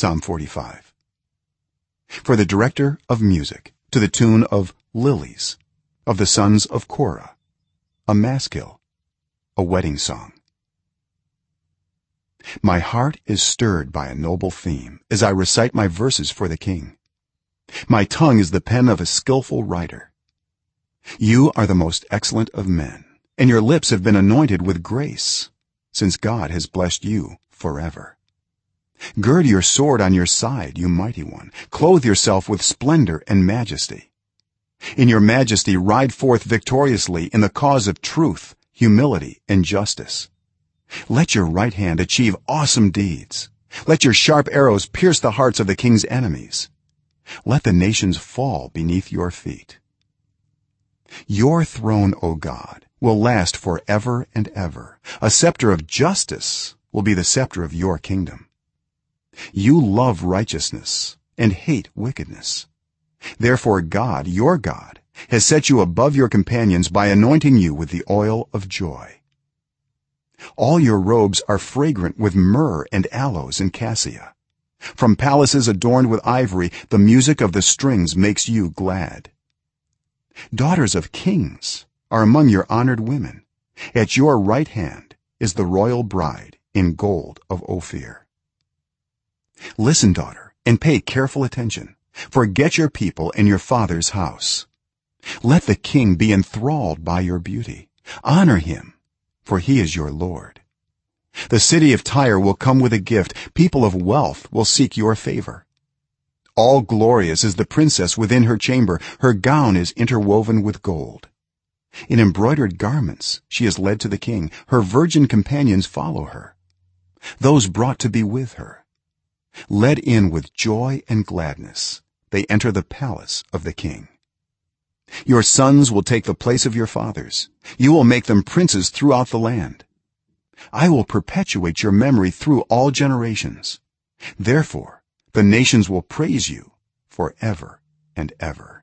psalm 45 for the director of music to the tune of lilies of the sons of korah a maskil a wedding song. My heart is stirred by a noble theme as i recite my verses for the king. My tongue is the pen of a skilful writer. You are the most excellent of men and your lips have been anointed with grace since god has blessed you forever gird your sword on your side you mighty one. Clothe yourself with splendor and majesty. In your majesty ride forth victoriously in the cause of truth humility and justice. Let your right hand achieve awesome deeds. Let your sharp arrows pierce the hearts of the king's enemies. Let the nations fall beneath your feet. Your throne o god will last for ever and ever. A scepter of justice will be the scepter of your kingdom you love righteousness and hate wickedness. Therefore god your god has set you above your companions by anointing you with the oil of joy. All your robes are fragrant with myrrh and aloes and cassia. From palaces adorned with ivory the music of the strings makes you glad. Daughters of kings are among your honored women. At your right hand is the royal bride in gold of ophir listen daughter and pay careful attention. Forget your people and your father's house. Let the king be enthralled by your beauty. Honor him for he is your lord. The city of tyre will come with a gift. People of wealth will seek your favor. All glorious is the princess within her chamber. Her gown is interwoven with gold. In embroidered garments she is led to the king. Her virgin companions follow her. Those brought to be with her led in with joy and gladness. They enter the palace of the king. Your sons will take the place of your fathers. You will make them princes throughout the land. I will perpetuate your memory through all generations. Therefore the nations will praise you for ever and ever